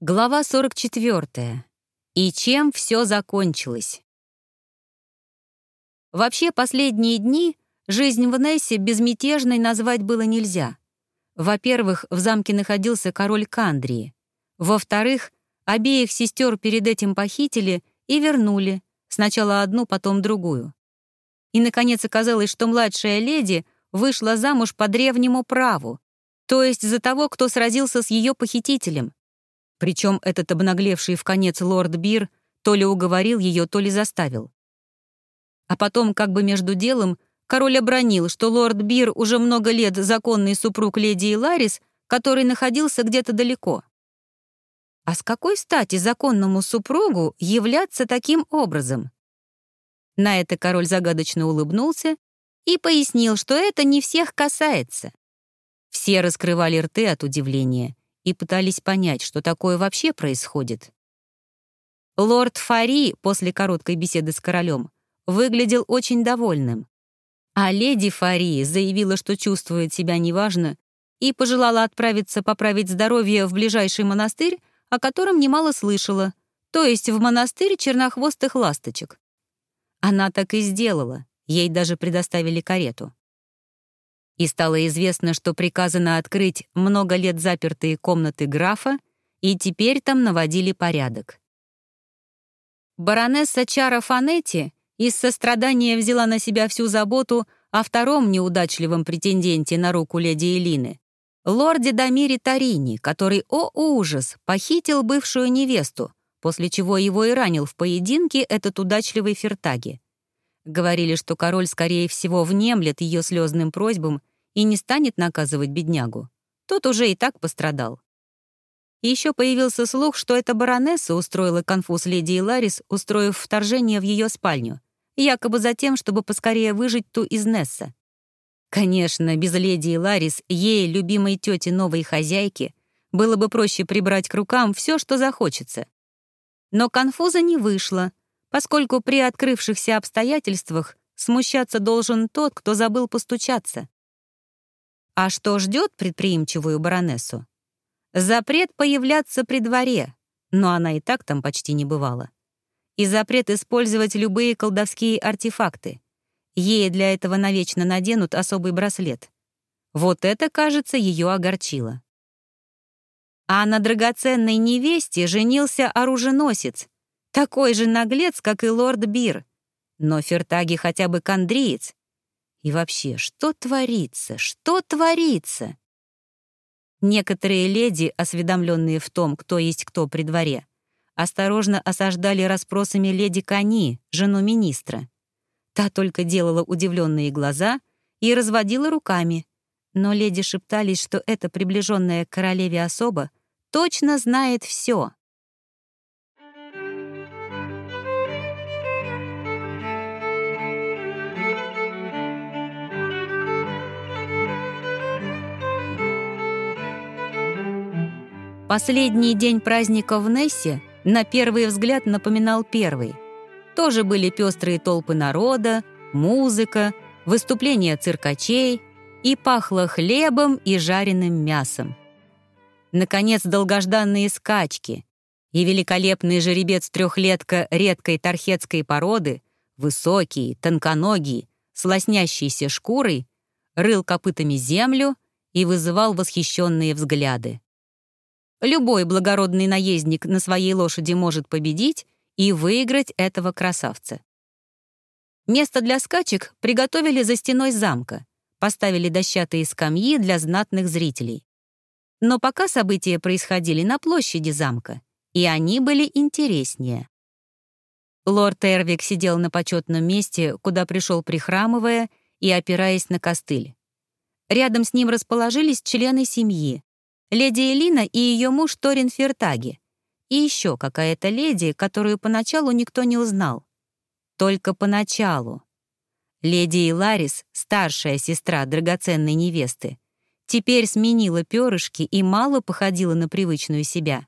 Глава 44. И чем все закончилось? Вообще, последние дни жизнь в Нессе безмятежной назвать было нельзя. Во-первых, в замке находился король Кандрии. Во-вторых, обеих сестер перед этим похитили и вернули, сначала одну, потом другую. И, наконец, оказалось, что младшая леди вышла замуж по древнему праву, то есть за того, кто сразился с ее похитителем, причем этот обнаглевший в конец лорд Бир то ли уговорил ее, то ли заставил. А потом, как бы между делом, король обронил, что лорд Бир уже много лет законный супруг леди Иларис, который находился где-то далеко. А с какой стати законному супругу являться таким образом? На это король загадочно улыбнулся и пояснил, что это не всех касается. Все раскрывали рты от удивления — и пытались понять, что такое вообще происходит. Лорд Фари после короткой беседы с королем выглядел очень довольным. А леди Фари заявила, что чувствует себя неважно, и пожелала отправиться поправить здоровье в ближайший монастырь, о котором немало слышала, то есть в монастырь чернохвостых ласточек. Она так и сделала, ей даже предоставили карету и стало известно, что приказано открыть много лет запертые комнаты графа, и теперь там наводили порядок. Баронесса Чара Фанетти из сострадания взяла на себя всю заботу о втором неудачливом претенденте на руку леди Элины, лорде Дамире Тарини, который, о ужас, похитил бывшую невесту, после чего его и ранил в поединке этот удачливый Фертаги. Говорили, что король, скорее всего, внемлет ее слезным просьбам и не станет наказывать беднягу. Тот уже и так пострадал. Еще появился слух, что эта баронесса устроила конфуз леди Иларис, устроив вторжение в ее спальню, якобы за тем, чтобы поскорее выжить ту из Несса. Конечно, без леди Иларис, ей, любимой тете новой хозяйки, было бы проще прибрать к рукам все, что захочется. Но конфуза не вышло — поскольку при открывшихся обстоятельствах смущаться должен тот, кто забыл постучаться. А что ждет предприимчивую баронессу? Запрет появляться при дворе, но она и так там почти не бывала. И запрет использовать любые колдовские артефакты. Ей для этого навечно наденут особый браслет. Вот это, кажется, ее огорчило. А на драгоценной невесте женился оруженосец, такой же наглец, как и лорд Бир. Но Фертаги хотя бы кандриец. И вообще, что творится? Что творится? Некоторые леди, осведомленные в том, кто есть кто при дворе, осторожно осаждали расспросами леди Кани, жену министра. Та только делала удивленные глаза и разводила руками, но леди шептались, что эта приближенная к королеве особа точно знает все. Последний день праздника в Нессе на первый взгляд напоминал первый. Тоже были пестрые толпы народа, музыка, выступления циркачей и пахло хлебом и жареным мясом. Наконец, долгожданные скачки и великолепный жеребец-трехлетка редкой тархетской породы, высокий, тонконогий, с лоснящейся шкурой, рыл копытами землю и вызывал восхищенные взгляды. Любой благородный наездник на своей лошади может победить и выиграть этого красавца. Место для скачек приготовили за стеной замка, поставили дощатые скамьи для знатных зрителей. Но пока события происходили на площади замка, и они были интереснее. Лорд Эрвик сидел на почетном месте, куда пришел прихрамывая и опираясь на костыль. Рядом с ним расположились члены семьи, леди Элина и ее муж Торин Фертаги, и еще какая-то леди, которую поначалу никто не узнал. Только поначалу. Леди Иларис, старшая сестра драгоценной невесты, теперь сменила перышки и мало походила на привычную себя.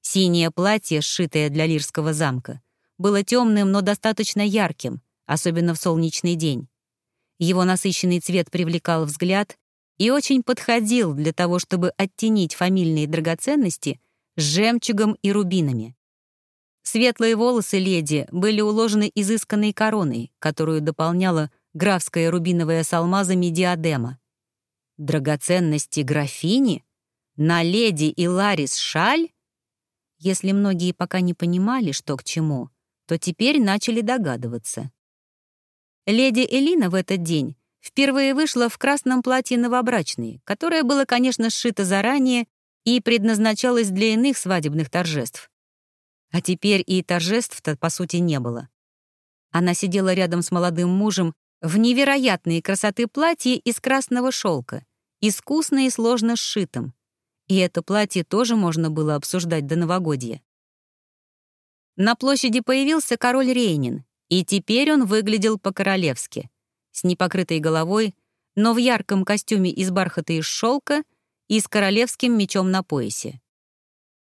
Синее платье, сшитое для Лирского замка, было темным, но достаточно ярким, особенно в солнечный день. Его насыщенный цвет привлекал взгляд, и очень подходил для того, чтобы оттенить фамильные драгоценности с жемчугом и рубинами. Светлые волосы леди были уложены изысканной короной, которую дополняла графская рубиновая с алмазами диадема. Драгоценности графини? На леди и Ларис шаль? Если многие пока не понимали, что к чему, то теперь начали догадываться. Леди Элина в этот день впервые вышла в красном платье новобрачной, которое было, конечно, сшито заранее и предназначалось для иных свадебных торжеств. А теперь и торжеств-то, по сути, не было. Она сидела рядом с молодым мужем в невероятной красоты платье из красного шелка, искусно и сложно сшитым. И это платье тоже можно было обсуждать до новогодья. На площади появился король Рейнин, и теперь он выглядел по-королевски, с непокрытой головой, но в ярком костюме из бархата из шелка и с королевским мечом на поясе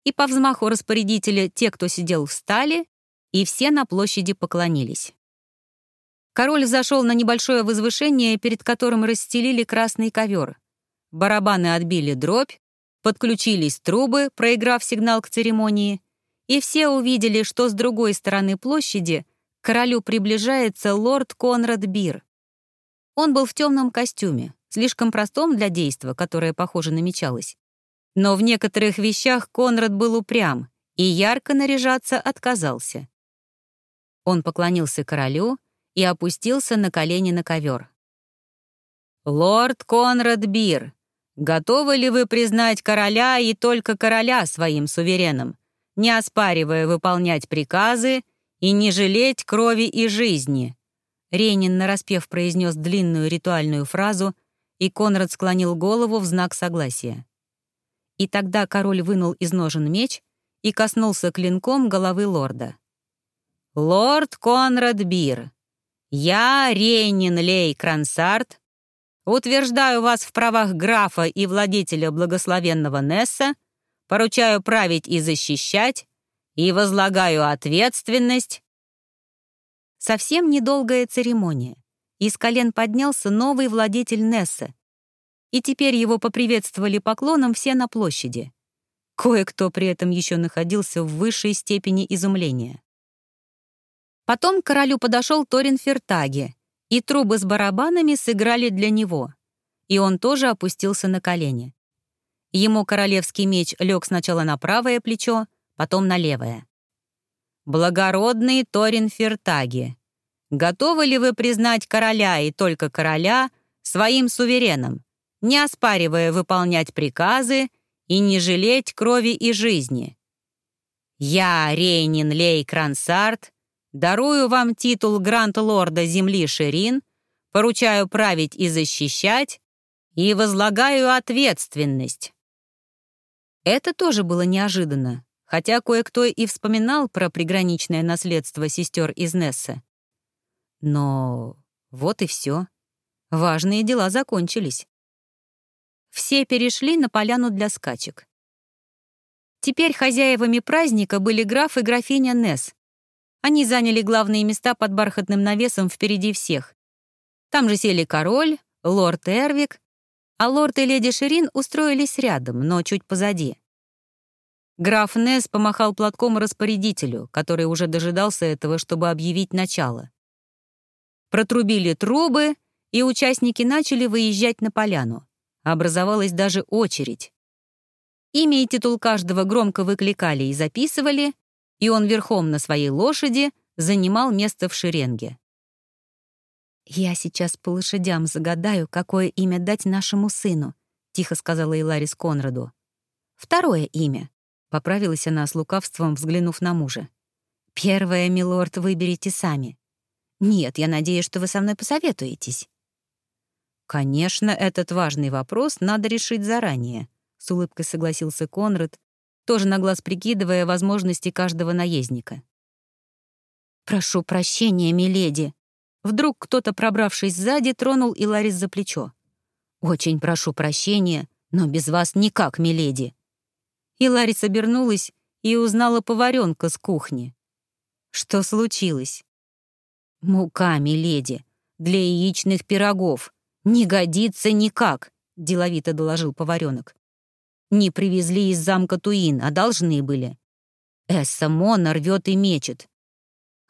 и по взмаху распорядителя те, кто сидел, встали, и все на площади поклонились. Король зашел на небольшое возвышение, перед которым расстелили красный ковер. Барабаны отбили дробь, подключились трубы, проиграв сигнал к церемонии, и все увидели, что с другой стороны площади к королю приближается лорд Конрад Бир. Он был в темном костюме, слишком простом для действа, которое, похоже, намечалось. Но в некоторых вещах Конрад был упрям и ярко наряжаться отказался. Он поклонился королю и опустился на колени на ковер. «Лорд Конрад Бир, готовы ли вы признать короля и только короля своим сувереном, не оспаривая выполнять приказы и не жалеть крови и жизни?» Рейнин нараспев произнес длинную ритуальную фразу, и Конрад склонил голову в знак согласия. И тогда король вынул из ножен меч и коснулся клинком головы лорда. «Лорд Конрад Бир, я, Рейнин Лей Крансарт, утверждаю вас в правах графа и владетеля благословенного Несса, поручаю править и защищать, и возлагаю ответственность». Совсем недолгая церемония. Из колен поднялся новый владетель Несса, и теперь его поприветствовали поклоном все на площади. Кое-кто при этом еще находился в высшей степени изумления. Потом к королю подошел Торин Фертаги, и трубы с барабанами сыграли для него, и он тоже опустился на колени. Ему королевский меч лег сначала на правое плечо, потом на левое. «Благородный Торин Фертаги, готовы ли вы признать короля и только короля своим сувереном, не оспаривая выполнять приказы и не жалеть крови и жизни. Я, Рейнин Лей Крансарт, дарую вам титул Гранд-лорда земли Ширин, поручаю править и защищать и возлагаю ответственность. Это тоже было неожиданно, хотя кое-кто и вспоминал про приграничное наследство сестер из Несса. Но вот и все. Важные дела закончились все перешли на поляну для скачек. Теперь хозяевами праздника были граф и графиня Несс. Они заняли главные места под бархатным навесом впереди всех. Там же сели король, лорд Эрвик, а лорд и леди Ширин устроились рядом, но чуть позади. Граф Несс помахал платком распорядителю, который уже дожидался этого, чтобы объявить начало. Протрубили трубы, и участники начали выезжать на поляну. Образовалась даже очередь. Имя и титул каждого громко выкликали и записывали, и он верхом на своей лошади занимал место в шеренге. «Я сейчас по лошадям загадаю, какое имя дать нашему сыну», — тихо сказала Иларис Конраду. «Второе имя», — поправилась она с лукавством, взглянув на мужа. «Первое, милорд, выберите сами. Нет, я надеюсь, что вы со мной посоветуетесь». «Конечно, этот важный вопрос надо решить заранее», — с улыбкой согласился Конрад, тоже на глаз прикидывая возможности каждого наездника. «Прошу прощения, миледи». Вдруг кто-то, пробравшись сзади, тронул Иларис за плечо. «Очень прошу прощения, но без вас никак, миледи». Иларис обернулась и узнала поваренка с кухни. «Что случилось?» «Мука, миледи, для яичных пирогов», «Не годится никак», — деловито доложил поваренок. Не привезли из замка Туин, а должны были. Эсса Мона рвет и мечет.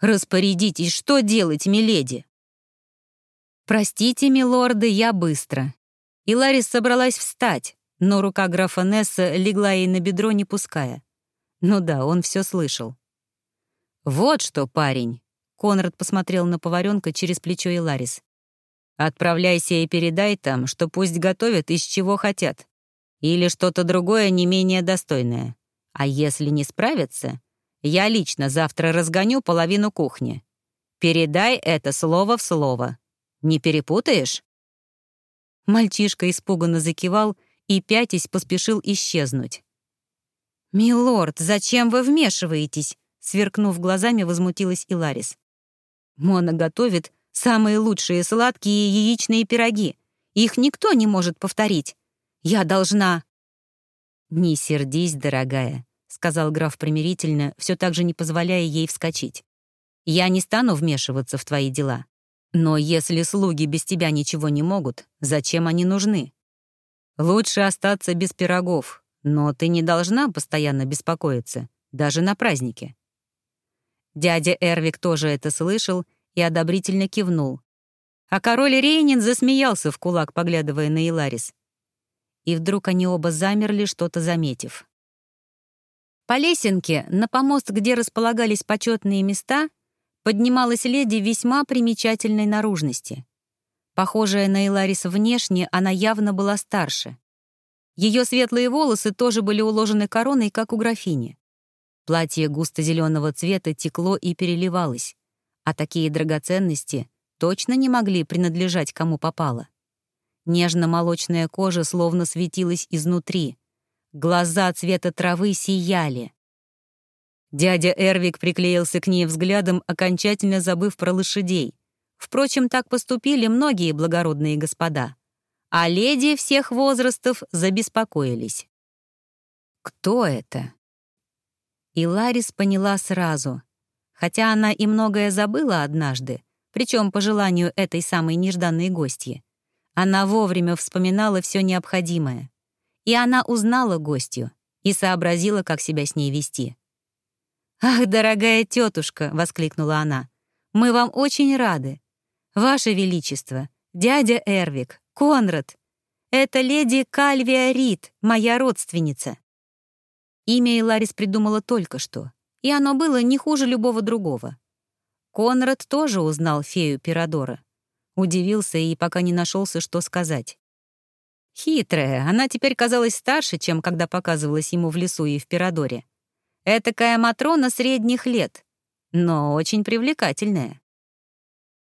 Распорядитесь, что делать, миледи?» «Простите, милорды, я быстро». И Ларис собралась встать, но рука графа Несса легла ей на бедро, не пуская. Ну да, он все слышал. «Вот что, парень!» — Конрад посмотрел на поваренка через плечо и Ларис. «Отправляйся и передай там, что пусть готовят из чего хотят. Или что-то другое не менее достойное. А если не справятся, я лично завтра разгоню половину кухни. Передай это слово в слово. Не перепутаешь?» Мальчишка испуганно закивал и, пятясь, поспешил исчезнуть. «Милорд, зачем вы вмешиваетесь?» Сверкнув глазами, возмутилась Иларис. «Мона готовит самые лучшие сладкие яичные пироги. Их никто не может повторить. Я должна...» «Не сердись, дорогая», — сказал граф примирительно, все так же не позволяя ей вскочить. «Я не стану вмешиваться в твои дела. Но если слуги без тебя ничего не могут, зачем они нужны? Лучше остаться без пирогов, но ты не должна постоянно беспокоиться, даже на празднике». Дядя Эрвик тоже это слышал и одобрительно кивнул. А король Рейнин засмеялся в кулак, поглядывая на Иларис. И вдруг они оба замерли, что-то заметив. По лесенке, на помост, где располагались почетные места, поднималась леди весьма примечательной наружности. Похожая на Иларис внешне, она явно была старше. Ее светлые волосы тоже были уложены короной, как у графини. Платье густо-зеленого цвета текло и переливалось, а такие драгоценности точно не могли принадлежать кому попало. Нежно-молочная кожа словно светилась изнутри. Глаза цвета травы сияли. Дядя Эрвик приклеился к ней взглядом, окончательно забыв про лошадей. Впрочем, так поступили многие благородные господа. А леди всех возрастов забеспокоились. Кто это? И Ларис поняла сразу. Хотя она и многое забыла однажды, причем по желанию этой самой нежданной гостьи. Она вовремя вспоминала все необходимое. И она узнала гостью и сообразила, как себя с ней вести. «Ах, дорогая тетушка!» — воскликнула она. «Мы вам очень рады. Ваше Величество, дядя Эрвик, Конрад. Это леди Кальвия Рид, моя родственница». Имя Иларис придумала только что, и оно было не хуже любого другого. Конрад тоже узнал фею Пирадора. Удивился и пока не нашелся, что сказать. Хитрая, она теперь казалась старше, чем когда показывалась ему в лесу и в Пирадоре. Этакая Матрона средних лет, но очень привлекательная.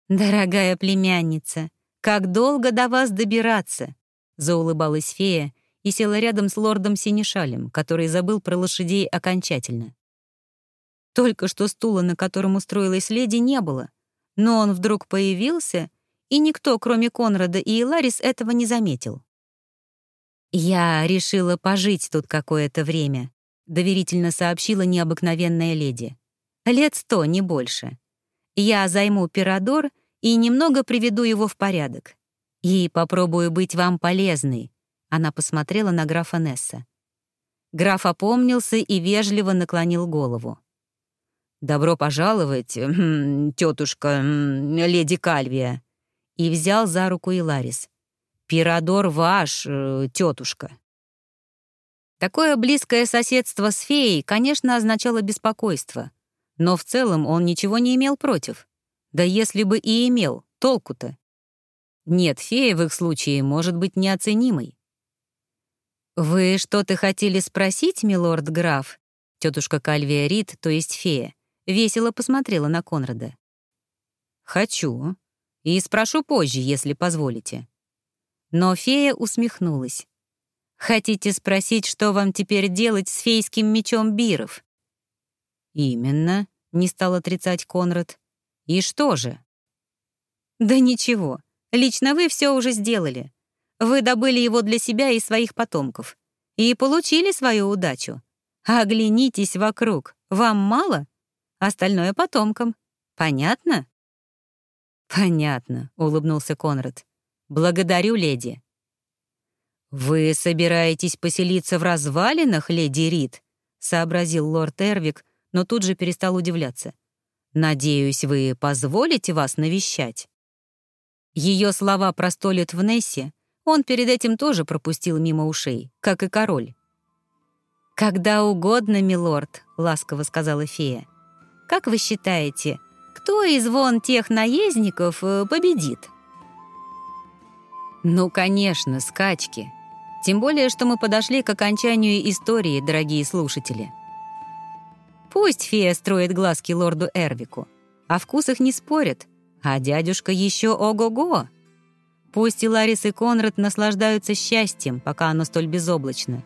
«Дорогая племянница, как долго до вас добираться?» — заулыбалась фея и села рядом с лордом Синишалем, который забыл про лошадей окончательно. Только что стула, на котором устроилась леди, не было, но он вдруг появился, и никто, кроме Конрада и Иларис, этого не заметил. «Я решила пожить тут какое-то время», — доверительно сообщила необыкновенная леди. «Лет сто, не больше. Я займу Пирадор и немного приведу его в порядок. И попробую быть вам полезной, она посмотрела на графа Несса. Граф опомнился и вежливо наклонил голову. «Добро пожаловать, тетушка, леди Кальвия!» И взял за руку Иларис. «Пирадор ваш, э, тетушка!» Такое близкое соседство с феей, конечно, означало беспокойство. Но в целом он ничего не имел против. Да если бы и имел, толку-то? Нет, фея в их случае может быть неоценимой. «Вы что-то хотели спросить, милорд граф?» Тетушка Кальвия Рид, то есть фея, весело посмотрела на Конрада. «Хочу. И спрошу позже, если позволите». Но фея усмехнулась. «Хотите спросить, что вам теперь делать с фейским мечом Биров?» «Именно», — не стал отрицать Конрад. «И что же?» «Да ничего. Лично вы все уже сделали. Вы добыли его для себя и своих потомков. И получили свою удачу. Оглянитесь вокруг. Вам мало? Остальное потомкам. Понятно? Понятно, улыбнулся Конрад. Благодарю, леди. «Вы собираетесь поселиться в развалинах, леди Рид?» — сообразил лорд Эрвик, но тут же перестал удивляться. «Надеюсь, вы позволите вас навещать?» Ее слова про столет в Нессе он перед этим тоже пропустил мимо ушей, как и король. «Когда угодно, милорд», — ласково сказала фея. «Как вы считаете, кто из вон тех наездников э, победит?» «Ну, конечно, скачки», тем более, что мы подошли к окончанию истории, дорогие слушатели. Пусть фея строит глазки лорду Эрвику. О вкусах не спорят, а дядюшка еще ого-го. Пусть и Ларис и Конрад наслаждаются счастьем, пока оно столь безоблачно.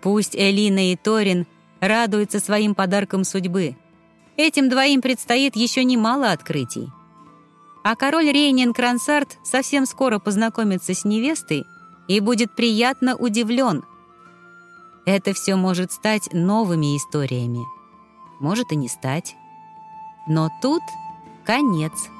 Пусть Элина и Торин радуются своим подарком судьбы. Этим двоим предстоит еще немало открытий. А король Рейнин Крансарт совсем скоро познакомится с невестой и будет приятно удивлен. Это все может стать новыми историями. Может и не стать. Но тут конец.